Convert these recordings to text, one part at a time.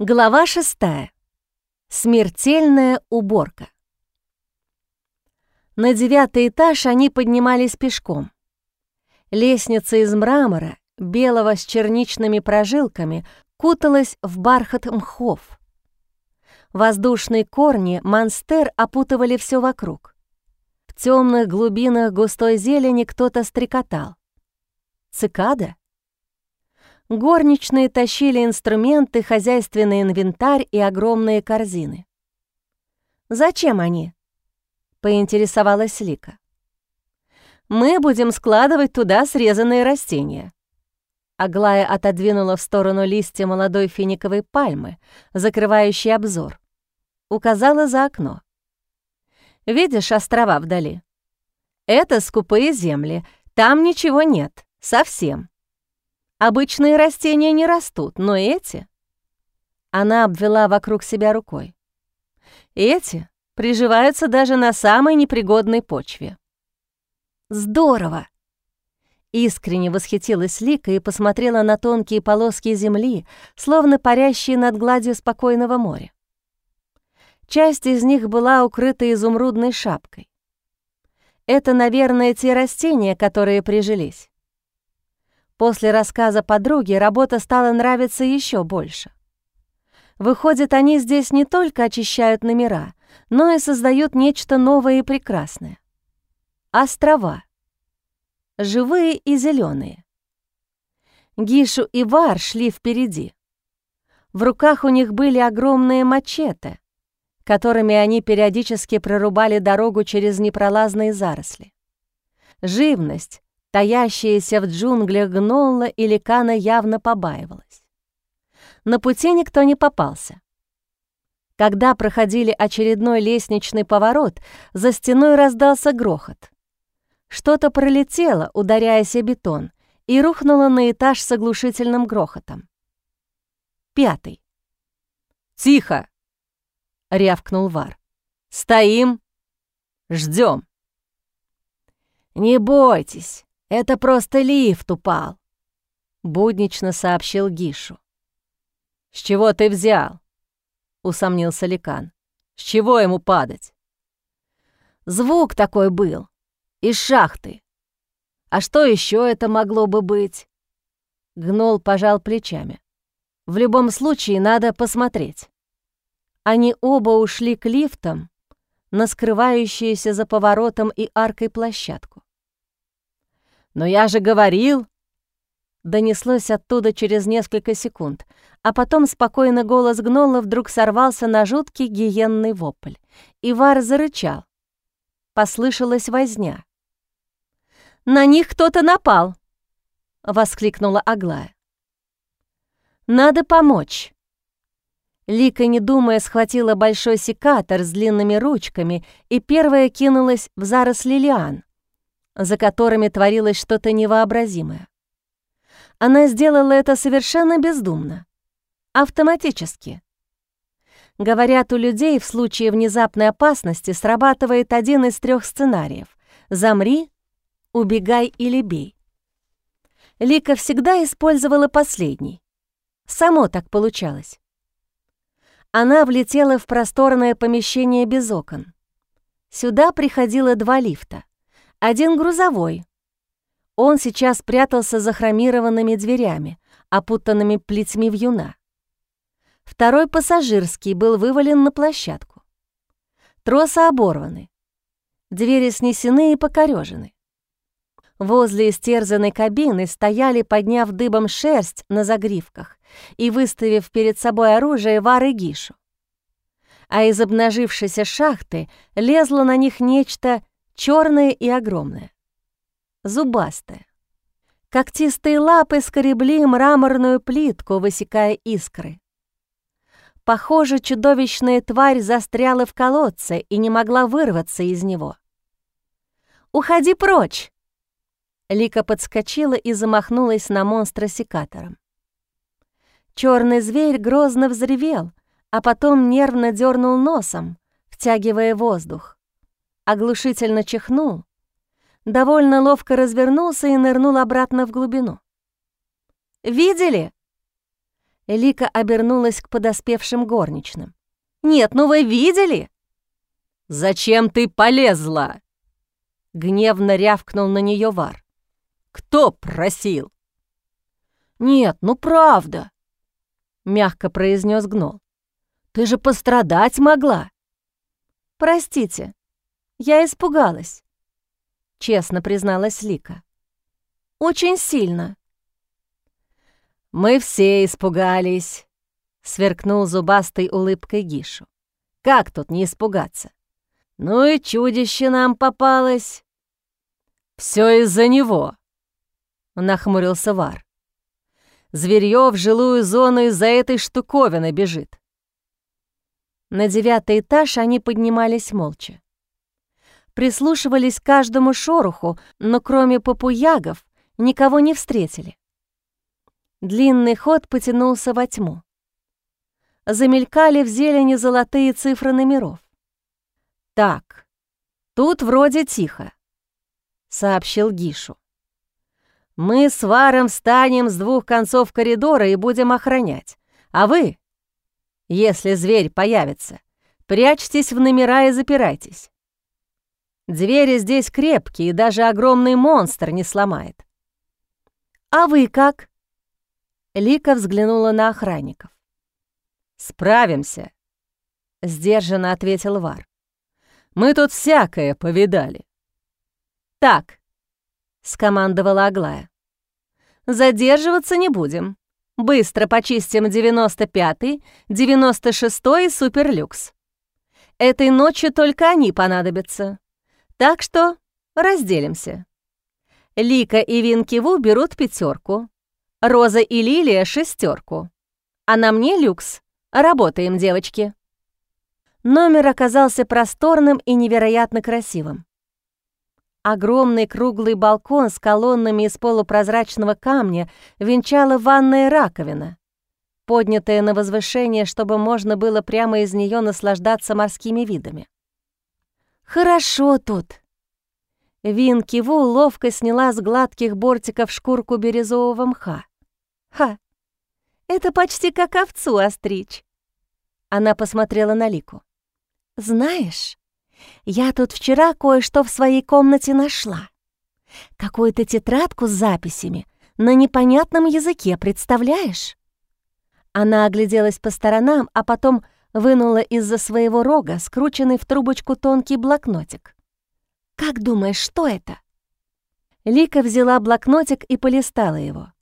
Глава шестая. Смертельная уборка. На девятый этаж они поднимались пешком. Лестница из мрамора, белого с черничными прожилками, куталась в бархат мхов. Воздушные корни монстер опутывали все вокруг. В темных глубинах густой зелени кто-то стрекотал. Цикада? Горничные тащили инструменты, хозяйственный инвентарь и огромные корзины. «Зачем они?» — поинтересовалась Лика. «Мы будем складывать туда срезанные растения». Аглая отодвинула в сторону листья молодой финиковой пальмы, закрывающей обзор. Указала за окно. «Видишь острова вдали? Это скупые земли, там ничего нет, совсем. Обычные растения не растут, но эти...» Она обвела вокруг себя рукой. «Эти приживаются даже на самой непригодной почве». «Здорово!» Искренне восхитилась Лика и посмотрела на тонкие полоски земли, словно парящие над гладью спокойного моря. Часть из них была укрыта изумрудной шапкой. Это, наверное, те растения, которые прижились. После рассказа подруги работа стала нравиться еще больше. Выходит, они здесь не только очищают номера, но и создают нечто новое и прекрасное. Острова. Живые и зеленые. Гишу и Вар шли впереди. В руках у них были огромные мачете, которыми они периодически прорубали дорогу через непролазные заросли. Живность, Таящаяся в джунглях гнолла и ликана явно побаивалась. На пути никто не попался. Когда проходили очередной лестничный поворот, за стеной раздался грохот. Что-то пролетело, ударяясь о бетон, и рухнуло на этаж с оглушительным грохотом. Пятый. «Тихо!» — рявкнул Вар. «Стоим! Ждем. «Не бойтесь, «Это просто лифт упал», — буднично сообщил Гишу. «С чего ты взял?» — усомнился Ликан. «С чего ему падать?» «Звук такой был. Из шахты. А что еще это могло бы быть?» Гнол пожал плечами. «В любом случае надо посмотреть». Они оба ушли к лифтам на скрывающуюся за поворотом и аркой площадку. «Но я же говорил!» Донеслось оттуда через несколько секунд, а потом спокойно голос гнола вдруг сорвался на жуткий гиенный вопль. Ивар зарычал. Послышалась возня. «На них кто-то напал!» — воскликнула Аглая. «Надо помочь!» Лика, не думая, схватила большой секатор с длинными ручками и первая кинулась в заросли лиан, за которыми творилось что-то невообразимое. Она сделала это совершенно бездумно, автоматически. Говорят, у людей в случае внезапной опасности срабатывает один из трех сценариев «замри», «убегай» или «бей». Лика всегда использовала последний. Само так получалось. Она влетела в просторное помещение без окон. Сюда приходило два лифта — один грузовой. Он сейчас прятался за хромированными дверями, опутанными плетьми вьюна. Второй пассажирский был вывален на площадку. Тросы оборваны. Двери снесены и покорежены. Возле истерзанной кабины стояли, подняв дыбом шерсть на загривках и выставив перед собой оружие Вары Гишу. А из обнажившейся шахты лезло на них нечто черное и огромное, зубастое. Когтистые лапы скребли мраморную плитку, высекая искры. Похоже, чудовищная тварь застряла в колодце и не могла вырваться из него. «Уходи прочь!» Лика подскочила и замахнулась на монстра секатором. Черный зверь грозно взревел, а потом нервно дернул носом, втягивая воздух оглушительно чихнул, довольно ловко развернулся и нырнул обратно в глубину. «Видели?» Лика обернулась к подоспевшим горничным. «Нет, ну вы видели?» «Зачем ты полезла?» Гневно рявкнул на нее Вар. «Кто просил?» «Нет, ну правда», — мягко произнес Гнол. «Ты же пострадать могла». «Простите, я испугалась», — честно призналась Лика. «Очень сильно». «Мы все испугались», — сверкнул зубастой улыбкой Гишу. «Как тут не испугаться? Ну и чудище нам попалось». «Все из-за него», — нахмурился Вар. «Зверьё в жилую зону из-за этой штуковины бежит». На девятый этаж они поднимались молча. Прислушивались к каждому шороху, но кроме попуягов никого не встретили. Длинный ход потянулся во тьму. Замелькали в зелени золотые цифры номеров. «Так, тут вроде тихо», — сообщил Гишу. «Мы с Варом встанем с двух концов коридора и будем охранять. А вы, если зверь появится, прячьтесь в номера и запирайтесь. Двери здесь крепкие, и даже огромный монстр не сломает». «А вы как?» Лика взглянула на охранников. «Справимся», — сдержанно ответил Вар. «Мы тут всякое повидали». «Так», — скомандовала Аглая. «Задерживаться не будем. Быстро почистим 95-й, 96-й и суперлюкс. Этой ночью только они понадобятся. Так что разделимся. Лика и Винкиву берут пятерку, Роза и Лилия — шестерку. А на мне люкс. Работаем, девочки. Номер оказался просторным и невероятно красивым. Огромный круглый балкон с колоннами из полупрозрачного камня венчала ванная раковина, поднятая на возвышение, чтобы можно было прямо из нее наслаждаться морскими видами. «Хорошо тут», Вин Киву ловко сняла с гладких бортиков шкурку бирюзового мха. Ха! Это почти как овцу остричь. Она посмотрела на Лику. Знаешь, я тут вчера кое-что в своей комнате нашла. Какую-то тетрадку с записями на непонятном языке, представляешь? Она огляделась по сторонам, а потом вынула из-за своего рога скрученный в трубочку тонкий блокнотик. «Как думаешь, что это?» Лика взяла блокнотик и полистала его.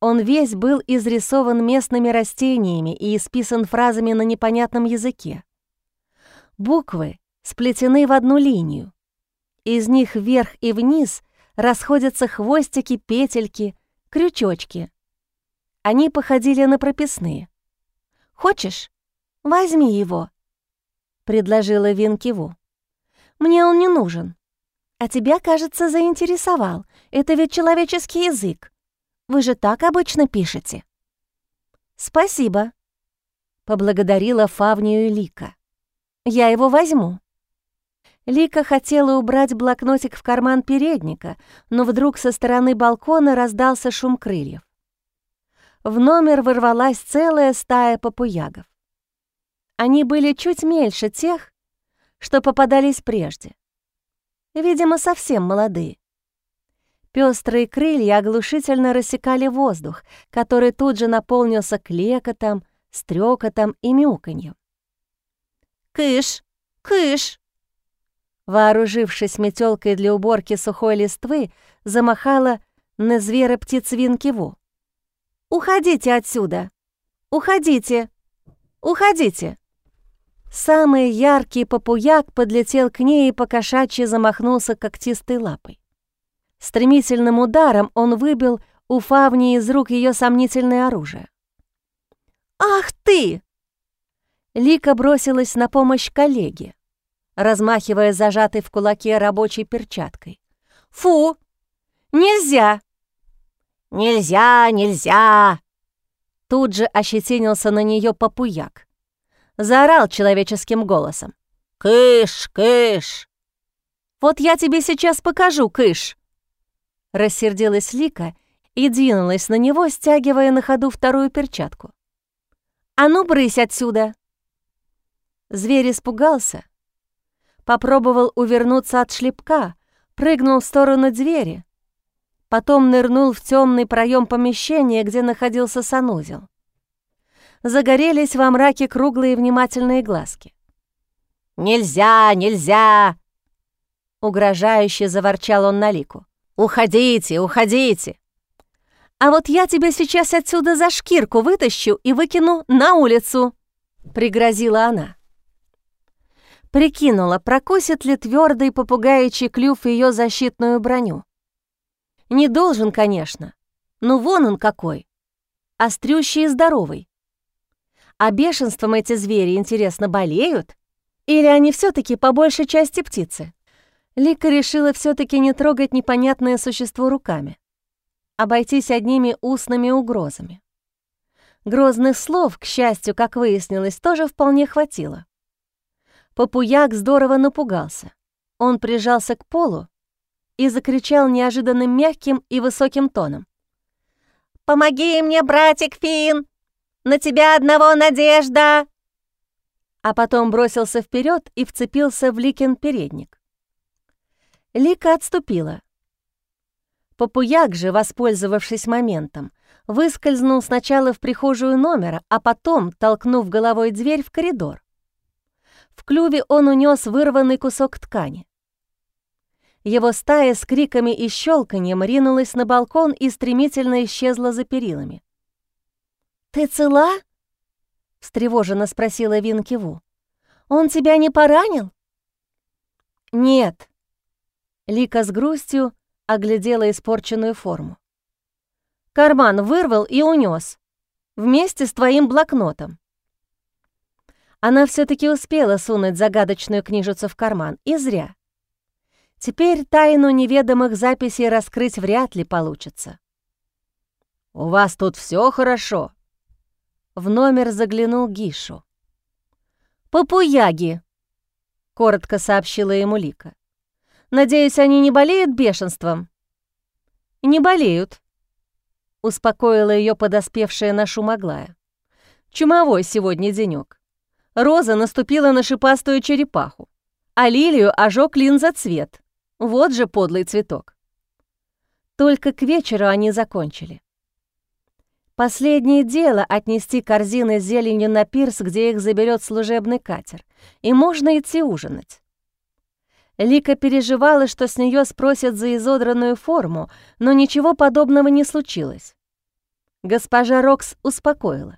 Он весь был изрисован местными растениями и исписан фразами на непонятном языке. Буквы сплетены в одну линию. Из них вверх и вниз расходятся хвостики, петельки, крючочки. Они походили на прописные. «Хочешь? Возьми его», — предложила Винкиву. «Мне он не нужен. А тебя, кажется, заинтересовал. Это ведь человеческий язык. Вы же так обычно пишете». «Спасибо», — поблагодарила Фавнию Лика. «Я его возьму». Лика хотела убрать блокнотик в карман передника, но вдруг со стороны балкона раздался шум крыльев. В номер ворвалась целая стая попуягов. Они были чуть мельче тех, что попадались прежде. Видимо, совсем молодые. Пестрые крылья оглушительно рассекали воздух, который тут же наполнился клекотом, стрекотом и мяуканьем. «Кыш! Кыш!» Вооружившись метелкой для уборки сухой листвы, замахала на звера птицвинкиву. «Уходите отсюда! Уходите! Уходите!» Самый яркий попуяк подлетел к ней и покошачьи замахнулся когтистой лапой. Стремительным ударом он выбил у Фавни из рук ее сомнительное оружие. «Ах ты!» Лика бросилась на помощь коллеге, размахивая зажатой в кулаке рабочей перчаткой. «Фу! Нельзя!» «Нельзя, нельзя!» Тут же ощетинился на нее попуяк. Заорал человеческим голосом. «Кыш, кыш!» «Вот я тебе сейчас покажу, кыш!» Рассердилась Лика и двинулась на него, стягивая на ходу вторую перчатку. «А ну, брысь отсюда!» Зверь испугался, попробовал увернуться от шлепка, прыгнул в сторону двери, потом нырнул в темный проем помещения, где находился санузел. Загорелись во мраке круглые внимательные глазки. «Нельзя, нельзя!» Угрожающе заворчал он на лику. «Уходите, уходите!» «А вот я тебя сейчас отсюда за шкирку вытащу и выкину на улицу!» Пригрозила она. Прикинула, прокусит ли твердый попугаичий клюв ее защитную броню. Не должен, конечно, но вон он какой. Острющий и здоровый. А бешенством эти звери, интересно, болеют? Или они все таки по большей части птицы? Лика решила все таки не трогать непонятное существо руками. Обойтись одними устными угрозами. Грозных слов, к счастью, как выяснилось, тоже вполне хватило. Попуяк здорово напугался. Он прижался к полу и закричал неожиданным мягким и высоким тоном. «Помоги мне, братик Фин! На тебя одного надежда!» А потом бросился вперед и вцепился в Ликин передник. Лика отступила. Попуяк же, воспользовавшись моментом, выскользнул сначала в прихожую номера, а потом, толкнув головой дверь, в коридор. В клюве он унес вырванный кусок ткани. Его стая с криками и щелканьем ринулась на балкон и стремительно исчезла за перилами. «Ты цела?» — встревоженно спросила Винки Ву. «Он тебя не поранил?» «Нет». Лика с грустью оглядела испорченную форму. «Карман вырвал и унес вместе с твоим блокнотом. Она все таки успела сунуть загадочную книжицу в карман, и зря. Теперь тайну неведомых записей раскрыть вряд ли получится. «У вас тут все хорошо?» В номер заглянул Гишу. «Попуяги!» — коротко сообщила ему Лика. «Надеюсь, они не болеют бешенством?» «Не болеют», — успокоила ее подоспевшая на шум Аглая. «Чумовой сегодня денек. Роза наступила на шипастую черепаху, а лилию ожег линзоцвет. Вот же подлый цветок. Только к вечеру они закончили. Последнее дело — отнести корзины с зеленью на пирс, где их заберет служебный катер, и можно идти ужинать. Лика переживала, что с нее спросят за изодранную форму, но ничего подобного не случилось. Госпожа Рокс успокоила.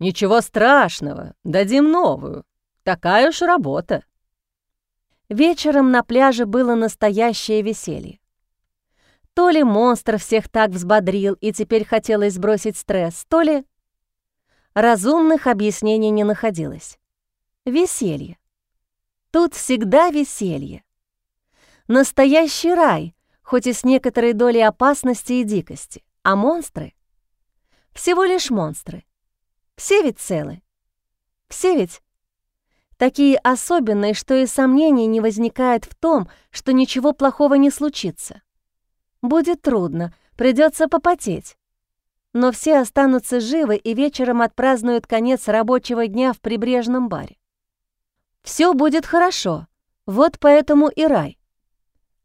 «Ничего страшного, дадим новую. Такая уж работа». Вечером на пляже было настоящее веселье. То ли монстр всех так взбодрил и теперь хотелось сбросить стресс, то ли... Разумных объяснений не находилось. Веселье. Тут всегда веселье. Настоящий рай, хоть и с некоторой долей опасности и дикости. А монстры? Всего лишь монстры. Все ведь целы. Все ведь такие особенные, что и сомнений не возникает в том, что ничего плохого не случится. Будет трудно, придется попотеть. Но все останутся живы и вечером отпразднуют конец рабочего дня в прибрежном баре. Все будет хорошо, вот поэтому и рай.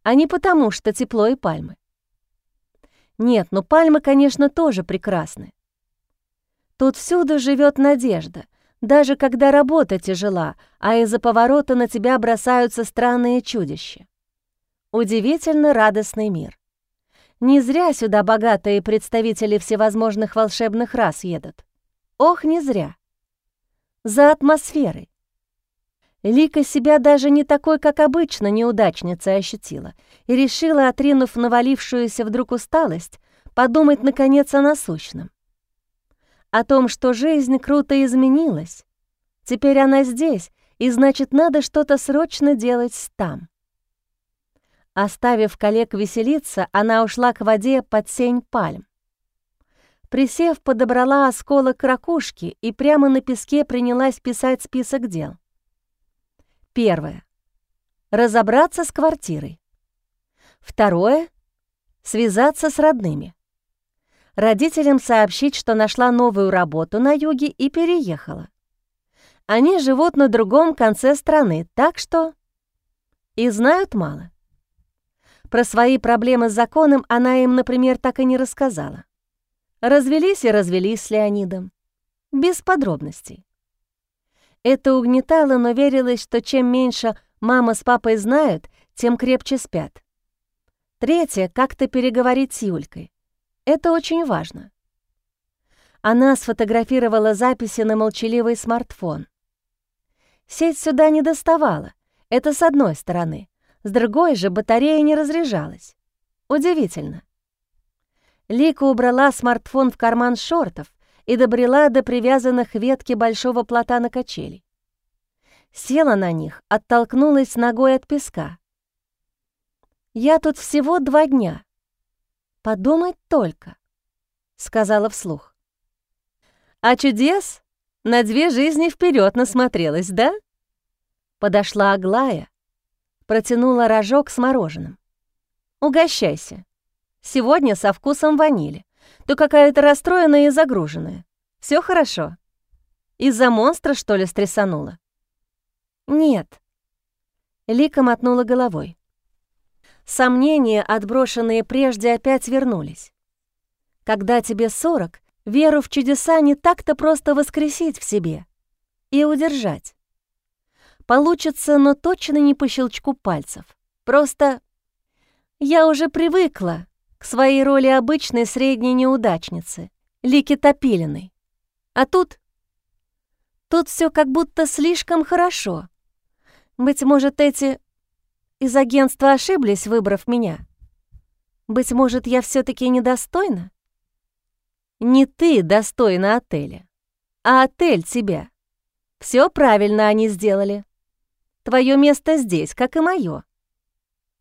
А не потому, что тепло и пальмы. Нет, ну пальмы, конечно, тоже прекрасны. Тут всюду живет надежда, даже когда работа тяжела, а из-за поворота на тебя бросаются странные чудища. Удивительно радостный мир. Не зря сюда богатые представители всевозможных волшебных рас едут. Ох, не зря. За атмосферой. Лика себя даже не такой, как обычно, неудачницей ощутила и решила, отринув навалившуюся вдруг усталость, подумать, наконец, о насущном о том, что жизнь круто изменилась. Теперь она здесь, и значит, надо что-то срочно делать там. Оставив коллег веселиться, она ушла к воде под сень пальм. Присев, подобрала осколок ракушки и прямо на песке принялась писать список дел. Первое. Разобраться с квартирой. Второе. Связаться с родными. родителям сообщить, что нашла новую работу на юге и переехала. Они живут на другом конце страны, так что... И знают мало. Про свои проблемы с законом она им, например, так и не рассказала. Развелись и развелись с Леонидом. Без подробностей. Это угнетало, но верилось, что чем меньше мама с папой знают, тем крепче спят. Третье — как-то переговорить с Юлькой. Это очень важно. Она сфотографировала записи на молчаливый смартфон. Сеть сюда не доставала, это с одной стороны. С другой же батарея не разряжалась. Удивительно. Лика убрала смартфон в карман шортов и добрела до привязанных ветки большого плота на качели. Села на них, оттолкнулась ногой от песка. «Я тут всего два дня. Подумать только», — сказала вслух. «А чудес на две жизни вперед насмотрелась, да?» Подошла Аглая, протянула рожок с мороженым. «Угощайся. Сегодня со вкусом ванили. Ты какая-то расстроенная и загруженная. Все хорошо? Из-за монстра, что ли, стрясанула?» «Нет». Лика мотнула головой. Сомнения, отброшенные прежде, опять вернулись. Когда тебе сорок, веру в чудеса не так-то просто воскресить в себе и удержать. Получится, но точно не по щелчку пальцев. Просто я уже привыкла к своей роли обычной средней неудачницы, Лики Топилиной. А тут... Тут все как будто слишком хорошо. Быть может, эти из агентства ошиблись, выбрав меня. Быть может, я все таки недостойна? Не ты достойна отеля, а отель тебя. Все правильно они сделали. Твое место здесь, как и мое.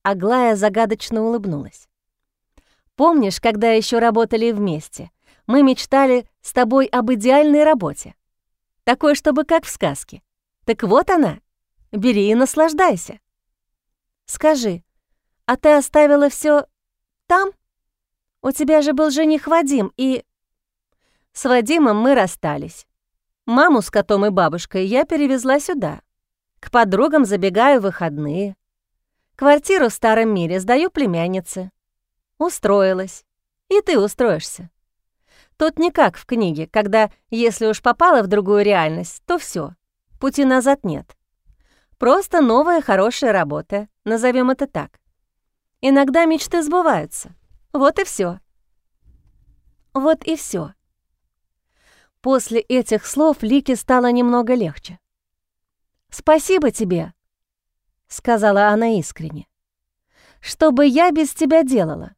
Аглая загадочно улыбнулась. Помнишь, когда еще работали вместе, мы мечтали с тобой об идеальной работе? Такой, чтобы как в сказке. Так вот она. Бери и наслаждайся. Скажи, а ты оставила все там? У тебя же был жених Вадим, и... С Вадимом мы расстались. Маму с котом и бабушкой я перевезла сюда. К подругам забегаю в выходные. Квартиру в старом мире сдаю племяннице. Устроилась. И ты устроишься. Тут не как в книге, когда, если уж попала в другую реальность, то все, пути назад нет. Просто новая хорошая работа, назовем это так. Иногда мечты сбываются. Вот и все. Вот и все. После этих слов Лике стало немного легче. «Спасибо тебе», — сказала она искренне. «Что бы я без тебя делала?»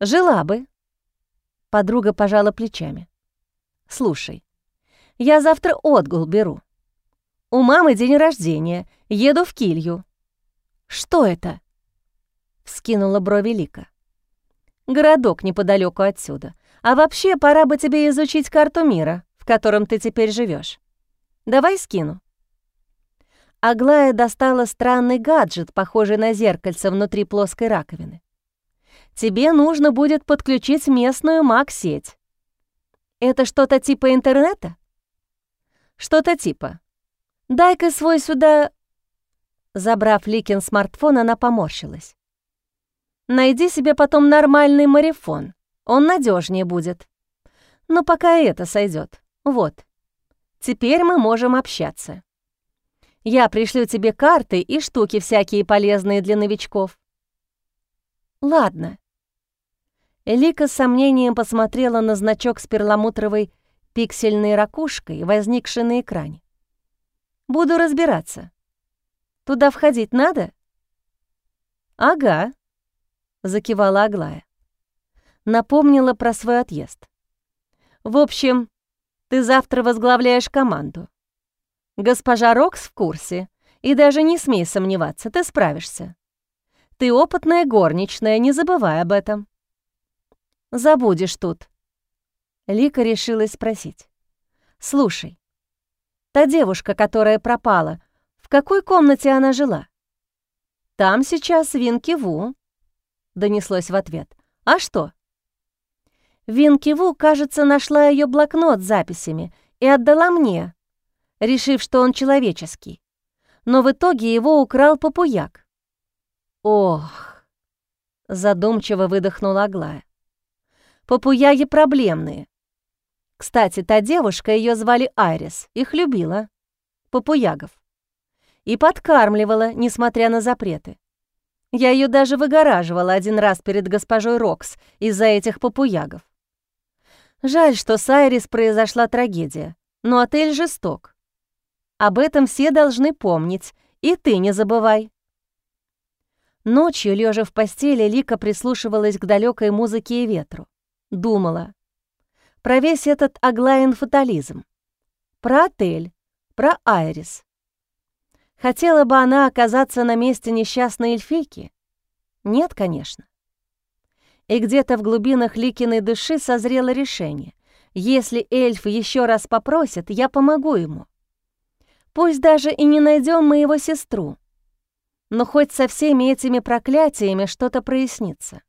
«Жила бы», — подруга пожала плечами. «Слушай, я завтра отгул беру. У мамы день рождения, еду в Килью». «Что это?» — вскинула брови Лика. «Городок неподалеку отсюда. А вообще, пора бы тебе изучить карту мира, в котором ты теперь живешь. Давай скину». Аглая достала странный гаджет, похожий на зеркальце внутри плоской раковины. «Тебе нужно будет подключить местную маг-сеть. Это что-то типа интернета?» «Что-то типа. Дай-ка свой сюда...» Забрав Ликин смартфон, она поморщилась. «Найди себе потом нормальный марифон. Он надежнее будет. Но пока это сойдет. Вот. Теперь мы можем общаться». Я пришлю тебе карты и штуки всякие полезные для новичков». «Ладно». Элика с сомнением посмотрела на значок с перламутровой пиксельной ракушкой, возникшей на экране. «Буду разбираться. Туда входить надо?» «Ага», — закивала Аглая. Напомнила про свой отъезд. «В общем, ты завтра возглавляешь команду. Госпожа Рокс в курсе, и даже не смей сомневаться, ты справишься. Ты опытная горничная, не забывай об этом. Забудешь тут. Лика решилась спросить. Слушай, та девушка, которая пропала, в какой комнате она жила? Там сейчас Винки Ву, донеслось в ответ. А что? Винкиву, кажется, нашла ее блокнот с записями и отдала мне, решив, что он человеческий. Но в итоге его украл попуяк. «Ох!» — задумчиво выдохнула Аглая. «Попуяги проблемные. Кстати, та девушка, ее звали Айрис, их любила. Попуягов. И подкармливала, несмотря на запреты. Я ее даже выгораживала один раз перед госпожой Рокс из-за этих попуягов. Жаль, что с Айрис произошла трагедия, но отель жесток. Об этом все должны помнить, и ты не забывай. Ночью, лежа в постели, Лика прислушивалась к далекой музыке и ветру. Думала про весь этот Аглаин фатализм, про отель, про Айрис. Хотела бы она оказаться на месте несчастной эльфийки? Нет, конечно. И где-то в глубинах Ликиной души созрело решение. Если эльф еще раз попросит, я помогу ему. Пусть даже и не найдем мы его сестру, но хоть со всеми этими проклятиями что-то прояснится.